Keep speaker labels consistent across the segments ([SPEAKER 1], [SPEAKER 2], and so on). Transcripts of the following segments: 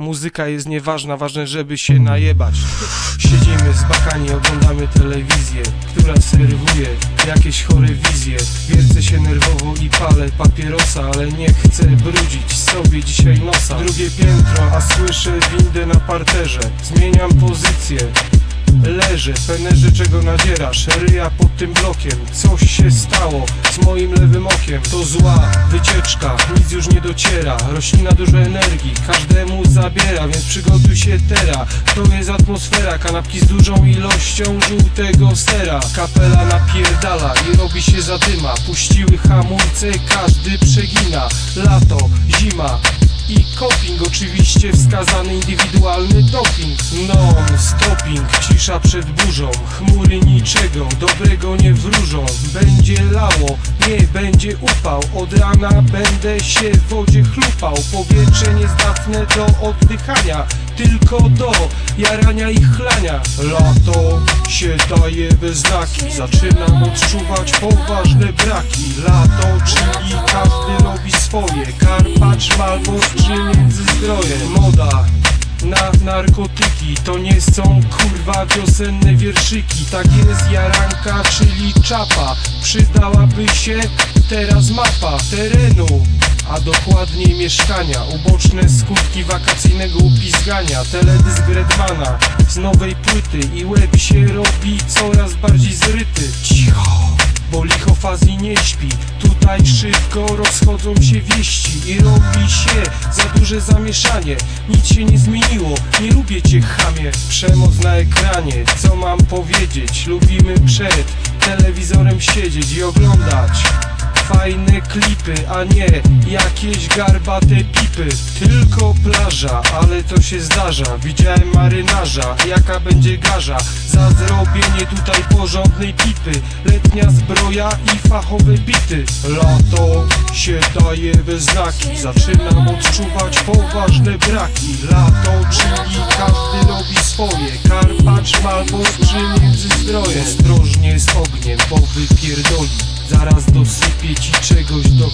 [SPEAKER 1] Muzyka jest nieważna, ważne żeby się najebać. Siedzimy z bakani, oglądamy telewizję Która serwuje jakieś chore wizje. Wiercę się nerwowo i palę papierosa Ale nie chcę brudzić sobie dzisiaj nosa. Drugie piętro, a słyszę windę na parterze. Zmieniam pozycję Leżę, penerze czego nadzierasz. Ryja pod tym blokiem. Coś się stało z moim lewym okiem. To zła wycieczka, nic już nie dociera. Roślina dużo energii, każdemu zabiera Więc przygotuj się teraz To jest atmosfera, kanapki z dużą ilością żółtego sera. Kapela napierdala i robi się zadyma. Puściły hamulce, każdy przegina. Lato, zima, i coping. Oczywiście wskazany indywidualny doping. Non-stopping, cisza przed burzą. Chmury niczego, dobrego nie wróżą. Będzie lało, nie będzie upał. Od rana będę się w wodzie chlupał. Powietrze niezdatne do oddychania Tylko do jarania i chlania. Lato się daje we znaki. Zaczynam odczuwać poważne braki. Lato, czyli każdy robi swoje. Karpacz, Malbor czy międzyzdroje Moda na narkotyki. To nie są kurwa wiosenne wierszyki. Tak jest jaranka, czyli czapa. Przydałaby się teraz mapa terenu a dokładniej mieszkania Uboczne skutki wakacyjnego upizgania Teledysk Gredmana z nowej płyty I łeb się robi coraz bardziej zryty. Cicho! Bo licho fazji nie śpi Tutaj szybko rozchodzą się wieści I robi się za duże zamieszanie. Nic się nie zmieniło, nie lubię cię chamie. Przemoc na ekranie, co mam powiedzieć? Lubimy przed telewizorem siedzieć i oglądać Fajne klipy, a nie jakieś garbate pipy. Tylko plaża, ale to się zdarza. Widziałem marynarza, jaka będzie garza. Za zrobienie tutaj porządnej pipy. Letnia zbroja i fachowe bity. Lato się daje we znaki. Zaczynam odczuwać poważne braki. Lato, czyli Zaraz dosypie ci czegoś do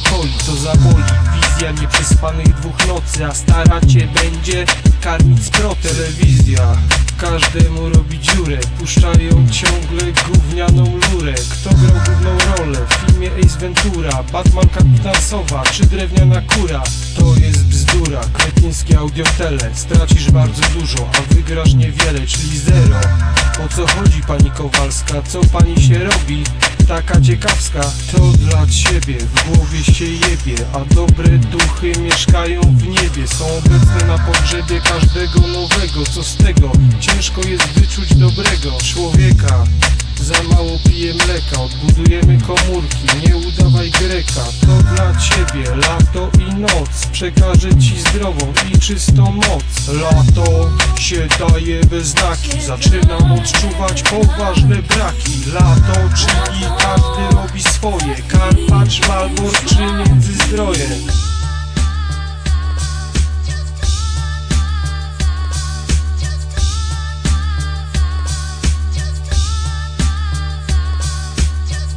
[SPEAKER 1] To zaboli. Wizja nieprzespanych dwóch nocy A stara cię będzie karmić sprot Telewizja każdemu robi dziurę Puszczają ciągle gównianą lurę. Kto grał główną rolę w filmie Ace Ventura? Batman Kapitan Sowa czy Drewniana Kura? To jest bzdura, kretyńskie audiotele. Stracisz bardzo dużo, a wygrasz niewiele, czyli zero. O co chodzi pani Kowalska, co pani się robi? Taka ciekawska, to dla ciebie W głowie się jebie, a dobre duchy mieszkają w niebie. Są obecne na pogrzebie każdego nowego Co z tego? Ciężko jest wyczuć dobrego człowieka. Za mało piję mleka, odbudujemy komórki, nie udawaj greka To dla ciebie lato przekażę ci zdrową i czystą moc. Lato się daje we znaki, zaczynam odczuwać poważne braki. Lato, czyli każdy robi swoje, Karpacz, Malbor czy Międzyzdroje